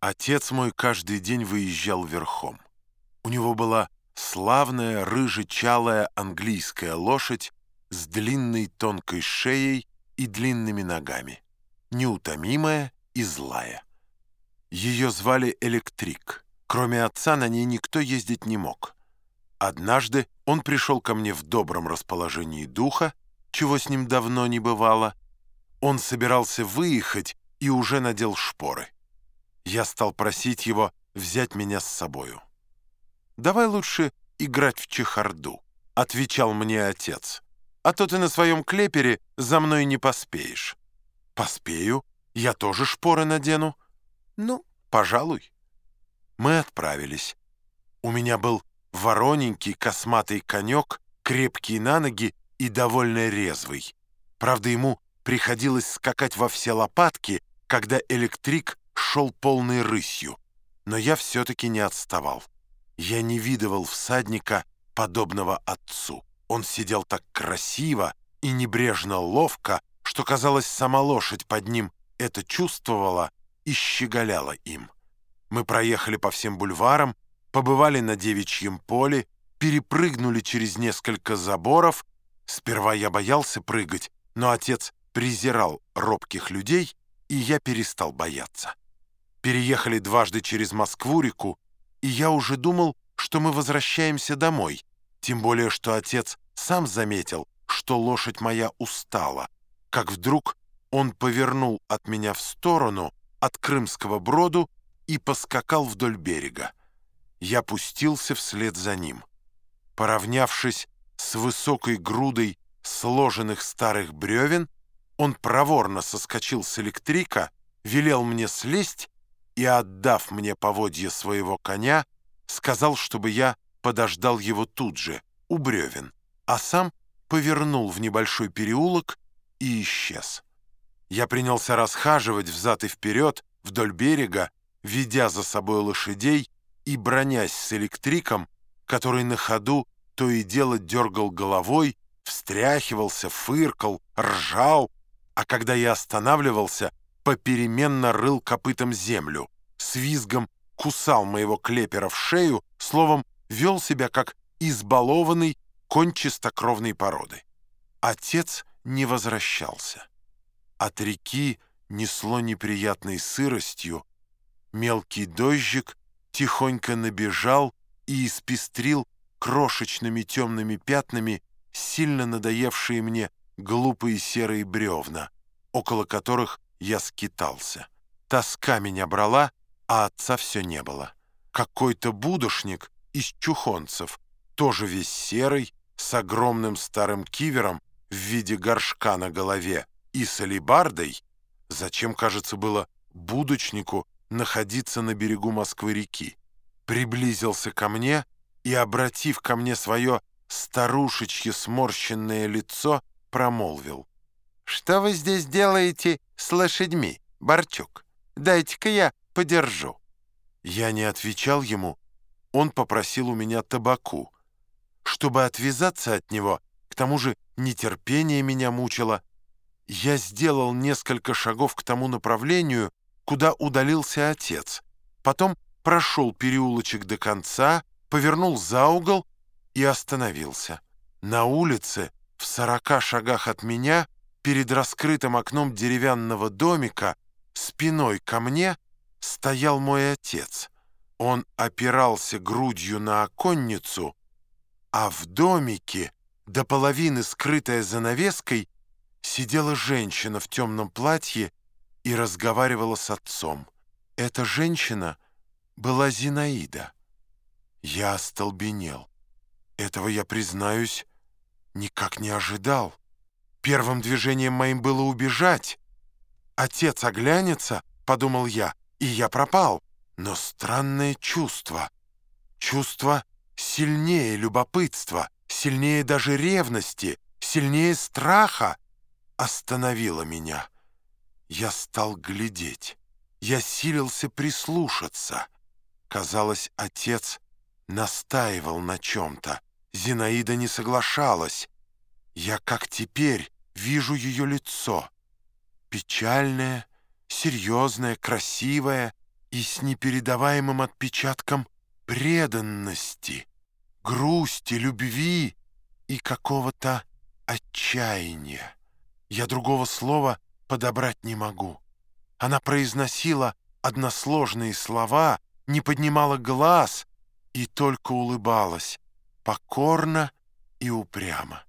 Отец мой каждый день выезжал верхом. У него была славная рыжечалая английская лошадь с длинной тонкой шеей и длинными ногами, неутомимая и злая. Ее звали Электрик. Кроме отца на ней никто ездить не мог. Однажды он пришел ко мне в добром расположении духа, чего с ним давно не бывало. Он собирался выехать и уже надел шпоры. Я стал просить его взять меня с собою. «Давай лучше играть в чехарду», — отвечал мне отец. «А то ты на своем клепере за мной не поспеешь». «Поспею, я тоже шпоры надену». «Ну, пожалуй». Мы отправились. У меня был вороненький косматый конек, крепкий на ноги и довольно резвый. Правда, ему приходилось скакать во все лопатки, когда электрик шел полной рысью. Но я все-таки не отставал. Я не видывал всадника, подобного отцу. Он сидел так красиво и небрежно ловко, что, казалось, сама лошадь под ним это чувствовала и щеголяла им. Мы проехали по всем бульварам, побывали на девичьем поле, перепрыгнули через несколько заборов. Сперва я боялся прыгать, но отец презирал робких людей, и я перестал бояться. Переехали дважды через Москву-реку, и я уже думал, что мы возвращаемся домой, тем более что отец сам заметил, что лошадь моя устала, как вдруг он повернул от меня в сторону, от Крымского броду, и поскакал вдоль берега. Я пустился вслед за ним. Поравнявшись с высокой грудой сложенных старых бревен, он проворно соскочил с электрика, велел мне слезть и, отдав мне поводье своего коня, сказал, чтобы я подождал его тут же, у бревен, а сам повернул в небольшой переулок и исчез. Я принялся расхаживать взад и вперед вдоль берега, ведя за собой лошадей и бронясь с электриком, который на ходу то и дело дергал головой, встряхивался, фыркал, ржал, а когда я останавливался, попеременно рыл копытом землю, с визгом кусал моего клепера в шею, словом, вел себя как избалованный конь чистокровной породы. Отец не возвращался. От реки несло неприятной сыростью, Мелкий дождик тихонько набежал и испестрил крошечными темными пятнами сильно надоевшие мне глупые серые бревна, около которых я скитался. Тоска меня брала, а отца все не было. Какой-то будушник из чухонцев, тоже весь серый, с огромным старым кивером в виде горшка на голове и с алебардой, зачем, кажется, было будочнику находиться на берегу Москвы-реки, приблизился ко мне и, обратив ко мне свое старушечье сморщенное лицо, промолвил. «Что вы здесь делаете с лошадьми, Барчук? Дайте-ка я подержу». Я не отвечал ему. Он попросил у меня табаку. Чтобы отвязаться от него, к тому же нетерпение меня мучило, я сделал несколько шагов к тому направлению, куда удалился отец. Потом прошел переулочек до конца, повернул за угол и остановился. На улице, в сорока шагах от меня, перед раскрытым окном деревянного домика, спиной ко мне, стоял мой отец. Он опирался грудью на оконницу, а в домике, до половины скрытая занавеской, сидела женщина в темном платье и разговаривала с отцом. Эта женщина была Зинаида. Я остолбенел. Этого, я признаюсь, никак не ожидал. Первым движением моим было убежать. Отец оглянется, подумал я, и я пропал. Но странное чувство. Чувство сильнее любопытства, сильнее даже ревности, сильнее страха остановило меня. Я стал глядеть. Я силился прислушаться. Казалось, отец настаивал на чем-то. Зинаида не соглашалась. Я, как теперь, вижу ее лицо. Печальное, серьезное, красивое и с непередаваемым отпечатком преданности, грусти, любви и какого-то отчаяния. Я другого слова подобрать не могу. Она произносила односложные слова, не поднимала глаз и только улыбалась, покорно и упрямо.